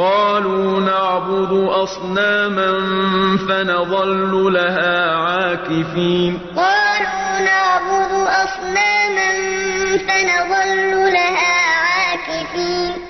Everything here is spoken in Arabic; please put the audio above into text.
قَالُوا نَعْبُدُ أَصْنَامًا فَنَظَلُّ لَهَا عَاكِفِينَ. قَالُوا نَعْبُدُ أَصْنَامًا فَنَظَلُّ لَهَا عَاكِفِينَ.